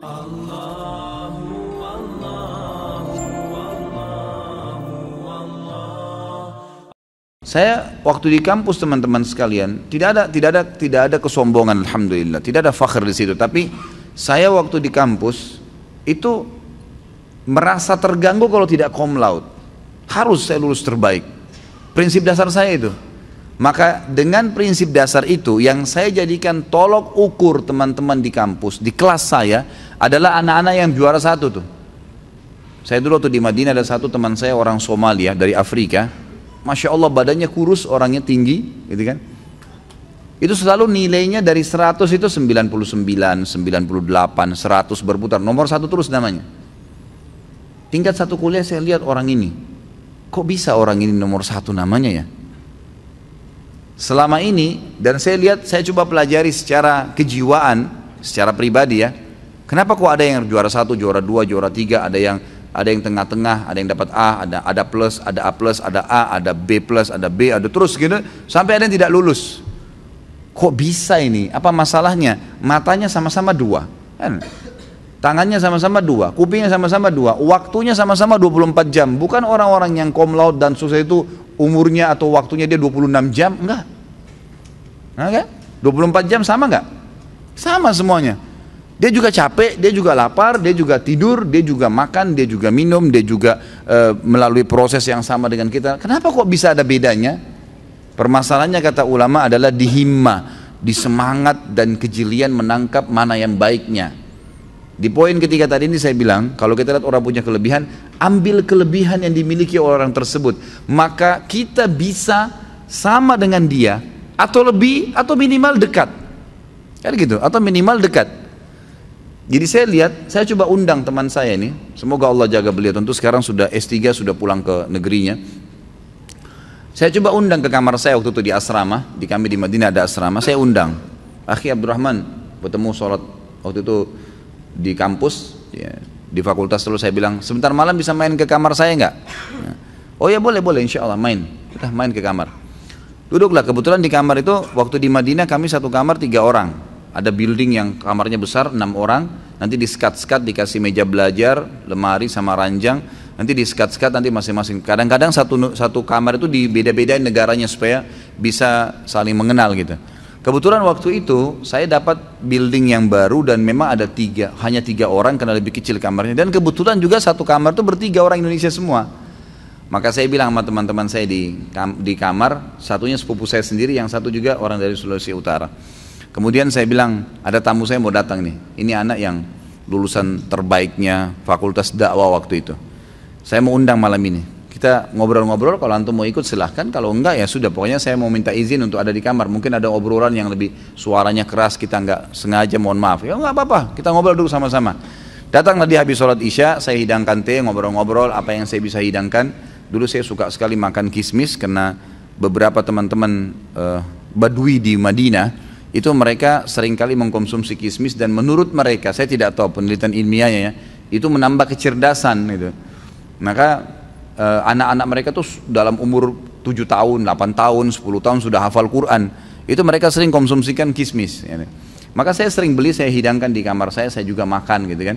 Saya waktu di kampus teman-teman sekalian tidak ada tidak ada tidak ada kesombongan alhamdulillah. Tidak ada fakir di situ. Tapi saya waktu di kampus itu merasa terganggu kalau tidak kom laut. Harus saya lulus terbaik. Prinsip dasar saya itu maka dengan prinsip dasar itu yang saya jadikan tolok ukur teman-teman di kampus di kelas saya adalah anak-anak yang juara satu tuh saya dulu waktu di Madinah ada satu teman saya orang Somalia dari Afrika Masya Allah badannya kurus, orangnya tinggi, gitu kan. Itu selalu nilainya dari 100 itu 99, 98, 100 berputar. Nomor satu terus namanya. Tingkat satu kuliah saya lihat orang ini. Kok bisa orang ini nomor satu namanya ya? Selama ini, dan saya lihat, saya coba pelajari secara kejiwaan, secara pribadi ya. Kenapa kok ada yang juara satu, juara dua, juara tiga, ada yang ada yang tengah-tengah, ada yang dapat A, ada ada plus, ada A plus, ada A, ada B plus, ada B, ada terus gitu sampai ada yang tidak lulus. Kok bisa ini? Apa masalahnya? Matanya sama-sama dua, kan? Tangannya sama-sama dua, kupingnya sama-sama dua, waktunya sama-sama 24 jam. Bukan orang-orang yang kom laut dan susah itu umurnya atau waktunya dia 26 jam, enggak. Kan? 24 jam sama enggak? Sama semuanya. Dia juga capek, dia juga lapar, dia juga tidur, dia juga makan, dia juga minum, dia juga e, melalui proses yang sama dengan kita. Kenapa kok bisa ada bedanya? Permasalahannya kata ulama adalah di himma, di semangat dan kejelian menangkap mana yang baiknya. Di poin ketiga tadi ini saya bilang, kalau kita lihat orang punya kelebihan, ambil kelebihan yang dimiliki orang tersebut. Maka kita bisa sama dengan dia, atau lebih, atau minimal dekat. Kan gitu, atau minimal dekat. Jadi saya lihat, saya coba undang teman saya ini, semoga Allah jaga beliau, tentu sekarang sudah S3, sudah pulang ke negerinya. Saya coba undang ke kamar saya waktu itu di asrama, di kami di Madinah ada asrama, saya undang. Akhi Abdurrahman, bertemu sholat waktu itu di kampus, ya, di fakultas terus saya bilang, sebentar malam bisa main ke kamar saya nggak? Ya. Oh ya boleh, boleh insya Allah main. Kita main ke kamar. Duduklah, kebetulan di kamar itu waktu di Madinah kami satu kamar tiga orang ada building yang kamarnya besar enam orang nanti di sekat-sekat dikasih meja belajar lemari sama ranjang nanti di sekat-sekat nanti masing-masing kadang-kadang satu satu kamar itu di beda-bedain negaranya supaya bisa saling mengenal gitu kebetulan waktu itu saya dapat building yang baru dan memang ada tiga hanya tiga orang karena lebih kecil kamarnya dan kebetulan juga satu kamar itu bertiga orang Indonesia semua maka saya bilang sama teman-teman saya di di kamar satunya sepupu saya sendiri yang satu juga orang dari Sulawesi Utara Kemudian saya bilang, ada tamu saya mau datang nih. Ini anak yang lulusan terbaiknya fakultas dakwah waktu itu. Saya mau undang malam ini. Kita ngobrol-ngobrol, kalau antum mau ikut silahkan. Kalau enggak ya sudah, pokoknya saya mau minta izin untuk ada di kamar. Mungkin ada obrolan yang lebih suaranya keras, kita enggak sengaja mohon maaf. Ya enggak apa-apa, kita ngobrol dulu sama-sama. Datanglah di habis sholat isya, saya hidangkan teh, ngobrol-ngobrol apa yang saya bisa hidangkan. Dulu saya suka sekali makan kismis karena beberapa teman-teman uh, badui di Madinah itu mereka sering kali mengkonsumsi kismis dan menurut mereka saya tidak tahu penelitian ilmiahnya ya itu menambah kecerdasan itu maka anak-anak mereka tuh dalam umur 7 tahun 8 tahun 10 tahun sudah hafal Quran itu mereka sering konsumsikan kismis ya. maka saya sering beli saya hidangkan di kamar saya saya juga makan gitu kan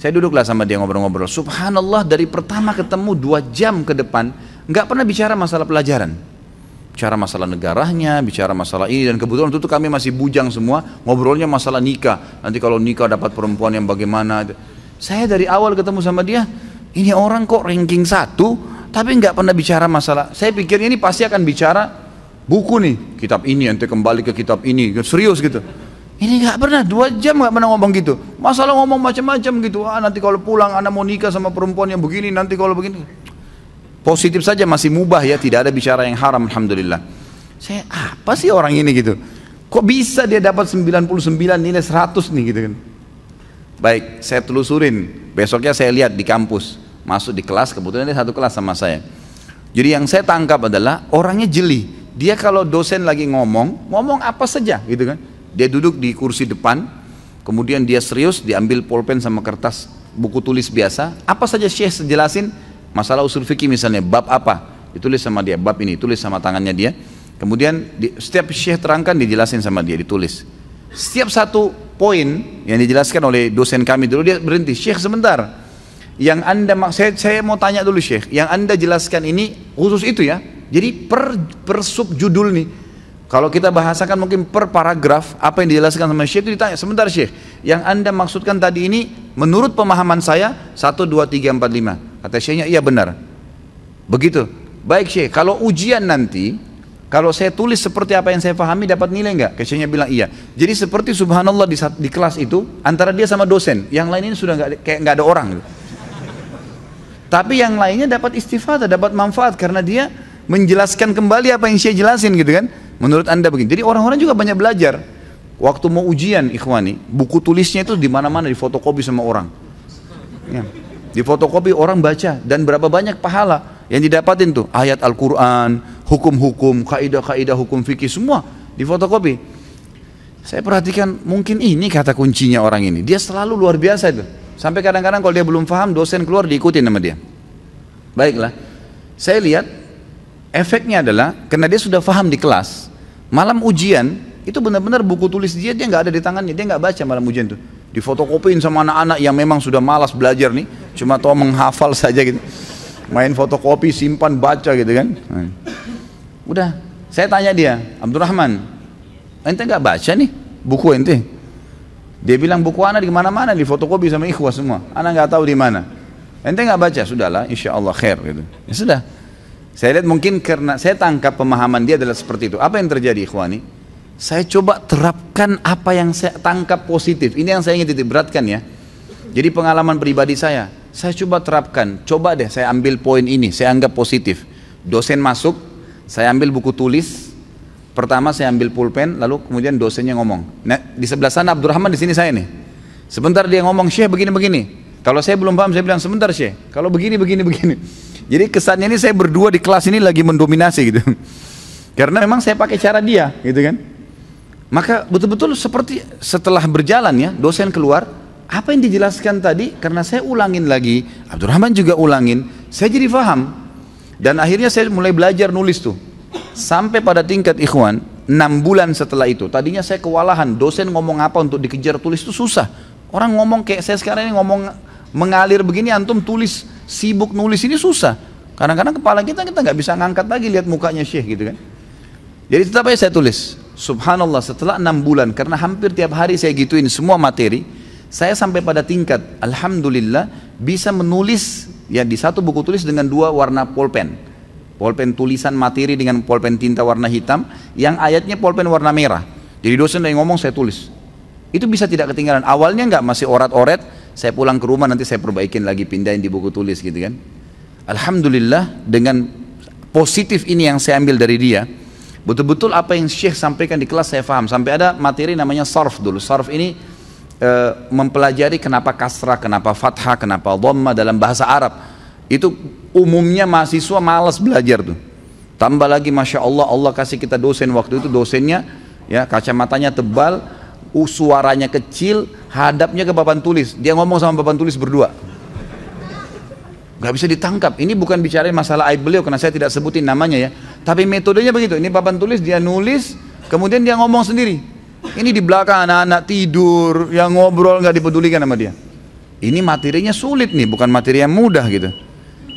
saya duduklah sama dia ngobrol-ngobrol subhanallah dari pertama ketemu dua jam ke depan nggak pernah bicara masalah pelajaran bicara masalah negaranya, bicara masalah ini dan kebetulan itu kami masih bujang semua, ngobrolnya masalah nikah. Nanti kalau nikah dapat perempuan yang bagaimana? Saya dari awal ketemu sama dia, ini orang kok ranking satu, tapi nggak pernah bicara masalah. Saya pikir ini pasti akan bicara buku nih, kitab ini, nanti kembali ke kitab ini, serius gitu. Ini nggak pernah, dua jam nggak pernah ngomong gitu. Masalah ngomong macam-macam gitu. Ah nanti kalau pulang anak mau nikah sama perempuan yang begini, nanti kalau begini. Positif saja masih mubah ya, tidak ada bicara yang haram alhamdulillah. Saya apa sih orang ini gitu? Kok bisa dia dapat 99 nilai 100 nih gitu kan? Baik, saya telusurin. Besoknya saya lihat di kampus, masuk di kelas, kebetulan dia satu kelas sama saya. Jadi yang saya tangkap adalah orangnya jeli. Dia kalau dosen lagi ngomong, ngomong apa saja gitu kan. Dia duduk di kursi depan, kemudian dia serius, diambil pulpen sama kertas buku tulis biasa, apa saja syekh jelasin, Masalah usul fikih misalnya bab apa? Ditulis sama dia, bab ini tulis sama tangannya dia. Kemudian di, setiap syekh terangkan dijelasin sama dia, ditulis. Setiap satu poin yang dijelaskan oleh dosen kami dulu dia berhenti Syekh sebentar yang anda saya, saya mau tanya dulu Syekh yang anda jelaskan ini khusus itu ya jadi per, per sub judul nih kalau kita bahasakan mungkin per paragraf apa yang dijelaskan sama Syekh itu ditanya sebentar Syekh yang anda maksudkan tadi ini menurut pemahaman saya 1, 2, 3, 4, 5 kata Syekhnya iya benar begitu baik Syekh kalau ujian nanti kalau saya tulis seperti apa yang saya pahami dapat nilai enggak? Kayaknya bilang iya. Jadi seperti subhanallah di, di kelas itu antara dia sama dosen, yang lain ini sudah enggak kayak enggak ada orang. Gitu. Tapi yang lainnya dapat istifadah, dapat manfaat karena dia menjelaskan kembali apa yang saya jelasin gitu kan. Menurut anda begini. Jadi orang-orang juga banyak belajar. Waktu mau ujian ikhwani, buku tulisnya itu di mana-mana difotokopi sama orang. Ya. Difotokopi orang baca dan berapa banyak pahala yang didapatin tuh ayat Al-Quran, hukum-hukum, kaidah-kaidah hukum fikih semua difotokopi. Saya perhatikan mungkin ini kata kuncinya orang ini. Dia selalu luar biasa itu. Sampai kadang-kadang kalau dia belum paham dosen keluar diikutin sama dia. Baiklah. Saya lihat efeknya adalah karena dia sudah paham di kelas, malam ujian itu benar-benar buku tulis dia dia nggak ada di tangannya, dia nggak baca malam ujian tuh. Difotokopiin sama anak-anak yang memang sudah malas belajar nih, cuma tahu menghafal saja gitu main fotokopi simpan baca gitu kan udah saya tanya dia Abdurrahman ente nggak baca nih buku ente dia bilang buku anak di mana-mana di fotokopi sama ikhwah semua. Anak nggak tahu di mana. Ente nggak baca? Sudahlah insya Allah khair gitu. Ya sudah. Saya lihat mungkin karena saya tangkap pemahaman dia adalah seperti itu. Apa yang terjadi ikhwani saya coba terapkan apa yang saya tangkap positif. Ini yang saya ingin titik beratkan ya. Jadi pengalaman pribadi saya saya coba terapkan, coba deh saya ambil poin ini, saya anggap positif. Dosen masuk, saya ambil buku tulis, pertama saya ambil pulpen, lalu kemudian dosennya ngomong. Nah, di sebelah sana Abdurrahman, di sini saya nih. Sebentar dia ngomong, Syekh begini-begini. Kalau saya belum paham, saya bilang sebentar Syekh. Kalau begini, begini, begini. Jadi kesannya ini saya berdua di kelas ini lagi mendominasi gitu. Karena memang saya pakai cara dia, gitu kan. Maka betul-betul seperti setelah berjalan ya, dosen keluar, apa yang dijelaskan tadi karena saya ulangin lagi Abdurrahman juga ulangin saya jadi faham dan akhirnya saya mulai belajar nulis tuh sampai pada tingkat ikhwan 6 bulan setelah itu tadinya saya kewalahan dosen ngomong apa untuk dikejar tulis itu susah. Orang ngomong kayak saya sekarang ini ngomong mengalir begini antum tulis sibuk nulis ini susah. Kadang-kadang kepala kita kita nggak bisa ngangkat lagi lihat mukanya syekh gitu kan. Jadi tetap aja saya tulis. Subhanallah setelah enam bulan karena hampir tiap hari saya gituin semua materi saya sampai pada tingkat alhamdulillah bisa menulis ya di satu buku tulis dengan dua warna pulpen. Pulpen tulisan materi dengan pulpen tinta warna hitam yang ayatnya pulpen warna merah. Jadi dosen yang ngomong saya tulis. Itu bisa tidak ketinggalan. Awalnya nggak masih orat-oret, saya pulang ke rumah nanti saya perbaikin lagi pindahin di buku tulis gitu kan. Alhamdulillah dengan positif ini yang saya ambil dari dia, betul-betul apa yang Syekh sampaikan di kelas saya paham. Sampai ada materi namanya sarf dulu. Sarf ini e, mempelajari kenapa kasrah, kenapa fathah, kenapa dhamma dalam bahasa Arab. Itu umumnya mahasiswa malas belajar tuh. Tambah lagi Masya Allah, Allah kasih kita dosen waktu itu dosennya ya kacamatanya tebal, suaranya kecil, hadapnya ke papan tulis. Dia ngomong sama papan tulis berdua. Gak bisa ditangkap. Ini bukan bicara masalah aib beliau karena saya tidak sebutin namanya ya. Tapi metodenya begitu. Ini papan tulis dia nulis, kemudian dia ngomong sendiri. Ini di belakang anak-anak tidur, yang ngobrol nggak dipedulikan sama dia. Ini materinya sulit nih, bukan materi yang mudah gitu.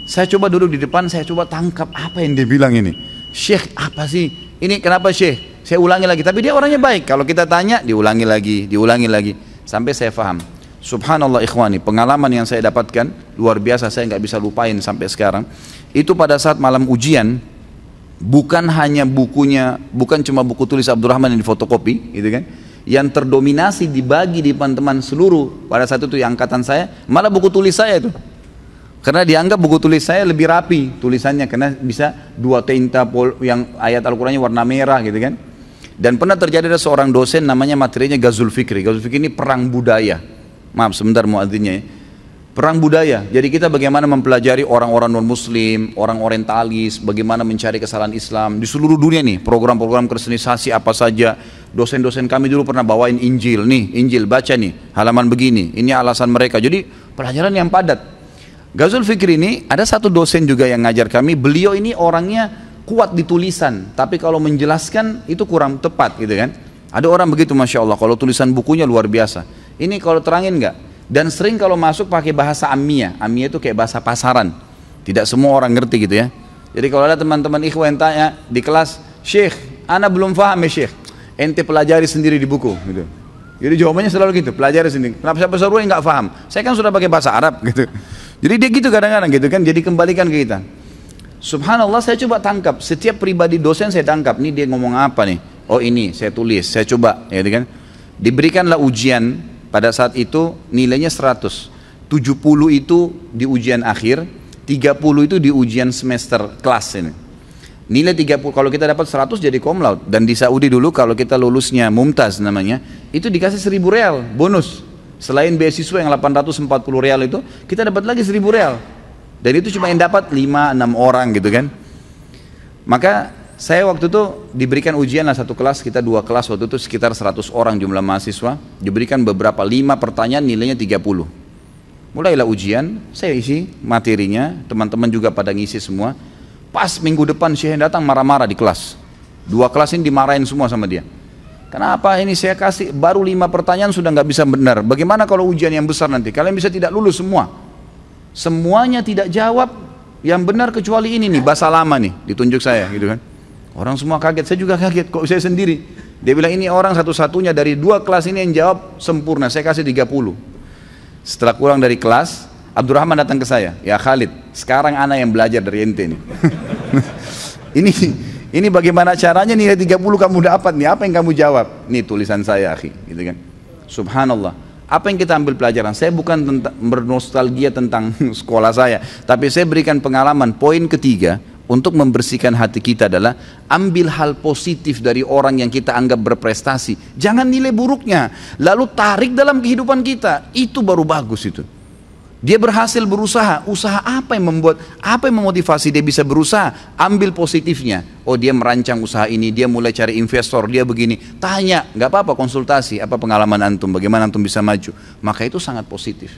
Saya coba duduk di depan, saya coba tangkap apa yang dia bilang ini. Syekh apa sih? Ini kenapa Syekh? Saya ulangi lagi, tapi dia orangnya baik. Kalau kita tanya, diulangi lagi, diulangi lagi. Sampai saya paham. Subhanallah ikhwani, pengalaman yang saya dapatkan luar biasa, saya nggak bisa lupain sampai sekarang. Itu pada saat malam ujian, bukan hanya bukunya, bukan cuma buku tulis Abdurrahman yang difotokopi, gitu kan? Yang terdominasi dibagi di teman-teman seluruh pada saat itu yang angkatan saya, malah buku tulis saya itu. Karena dianggap buku tulis saya lebih rapi tulisannya karena bisa dua tinta yang ayat Al-Qur'annya warna merah gitu kan. Dan pernah terjadi ada seorang dosen namanya materinya Gazul Fikri. Gazul Fikri ini perang budaya. Maaf sebentar muadzinnya ya Perang budaya. Jadi kita bagaimana mempelajari orang-orang non-muslim, orang orientalis, bagaimana mencari kesalahan Islam di seluruh dunia nih. Program-program kristenisasi apa saja. Dosen-dosen kami dulu pernah bawain Injil. Nih, Injil baca nih, halaman begini. Ini alasan mereka. Jadi pelajaran yang padat. Gazul Fikri ini ada satu dosen juga yang ngajar kami. Beliau ini orangnya kuat di tulisan, tapi kalau menjelaskan itu kurang tepat gitu kan. Ada orang begitu Masya Allah, kalau tulisan bukunya luar biasa. Ini kalau terangin nggak? Dan sering kalau masuk pakai bahasa Amia. Amia itu kayak bahasa pasaran. Tidak semua orang ngerti gitu ya. Jadi kalau ada teman-teman ikhwan yang tanya di kelas, Syekh, ana belum paham ya Syekh. Ente pelajari sendiri di buku gitu. Jadi jawabannya selalu gitu, pelajari sendiri. Kenapa saya pesan yang nggak paham? Saya kan sudah pakai bahasa Arab gitu. Jadi dia gitu kadang-kadang gitu kan, jadi kembalikan ke kita. Subhanallah saya coba tangkap, setiap pribadi dosen saya tangkap, ini dia ngomong apa nih? Oh ini saya tulis, saya coba, ya kan? Diberikanlah ujian pada saat itu nilainya 100. 70 itu di ujian akhir, 30 itu di ujian semester kelas ini. Nilai 30 kalau kita dapat 100 jadi cum laude dan di Saudi dulu kalau kita lulusnya mumtaz namanya, itu dikasih 1000 real bonus. Selain beasiswa yang 840 real itu, kita dapat lagi 1000 real. Dan itu cuma yang dapat 5 6 orang gitu kan. Maka saya waktu itu diberikan ujian lah satu kelas, kita dua kelas waktu itu sekitar 100 orang jumlah mahasiswa, diberikan beberapa lima pertanyaan nilainya 30. Mulailah ujian, saya isi materinya, teman-teman juga pada ngisi semua. Pas minggu depan Syekh datang marah-marah di kelas. Dua kelas ini dimarahin semua sama dia. Kenapa ini saya kasih baru lima pertanyaan sudah nggak bisa benar. Bagaimana kalau ujian yang besar nanti? Kalian bisa tidak lulus semua. Semuanya tidak jawab yang benar kecuali ini nih bahasa lama nih ditunjuk saya gitu kan. Orang semua kaget, saya juga kaget kok saya sendiri. Dia bilang ini orang satu-satunya dari dua kelas ini yang jawab sempurna, saya kasih 30. Setelah pulang dari kelas, Abdurrahman datang ke saya, ya Khalid, sekarang anak yang belajar dari ente ini. ini ini bagaimana caranya nilai 30 kamu dapat nih, apa yang kamu jawab? Nih tulisan saya, akhi, gitu kan. Subhanallah. Apa yang kita ambil pelajaran? Saya bukan tentang, bernostalgia tentang sekolah saya, tapi saya berikan pengalaman. Poin ketiga, untuk membersihkan hati kita adalah ambil hal positif dari orang yang kita anggap berprestasi. Jangan nilai buruknya, lalu tarik dalam kehidupan kita. Itu baru bagus itu. Dia berhasil berusaha, usaha apa yang membuat, apa yang memotivasi dia bisa berusaha? Ambil positifnya. Oh dia merancang usaha ini, dia mulai cari investor, dia begini. Tanya, nggak apa-apa konsultasi, apa pengalaman antum, bagaimana antum bisa maju. Maka itu sangat positif.